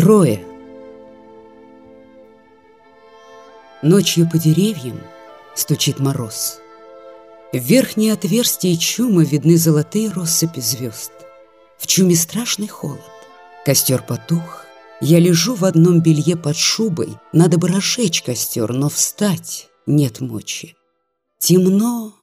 Трое. Ночью по деревьям стучит мороз. В верхние отверстия чума видны золотые россыпи звезд. В чуме страшный холод. Костер потух. Я лежу в одном белье под шубой. Надо бы разжечь костер, но встать нет мочи. Темно,